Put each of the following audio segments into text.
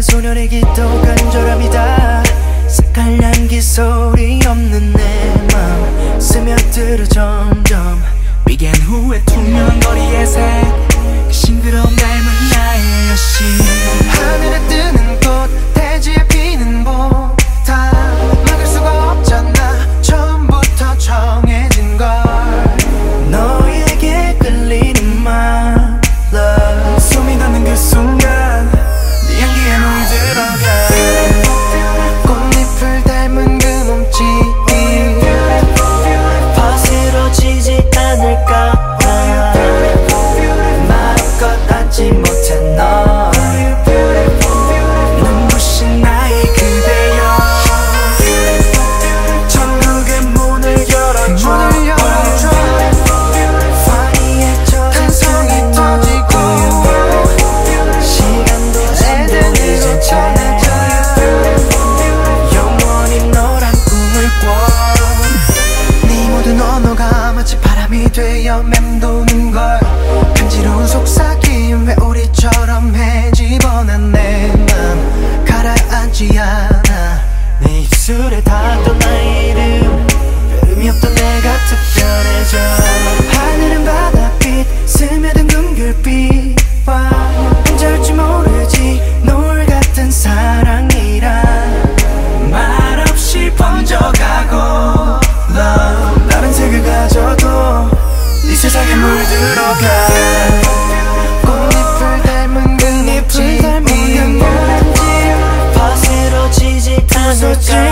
소년의 기도 간절함이다. 색깔 향기 소리 없는 내 맘 스며들어 점점 비겐 후에 투명한 거리의 색그 싱그러움 닮은 나의 여신. 하늘에 뜨는 꽃 맴도는 걸. 간지러운 속삭임 왜 우리처럼 해집어난 내맘 가라앉지 않아. 내 입술에 닿았던 나의 이름. 별음이 없던 내가 특별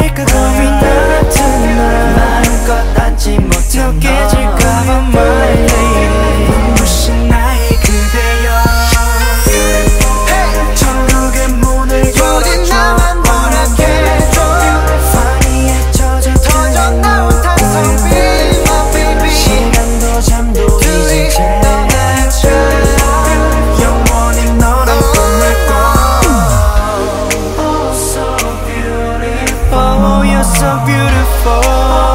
내가 겁이 나 tonight 마음껏 안지 못해 깨질까봐. beautiful.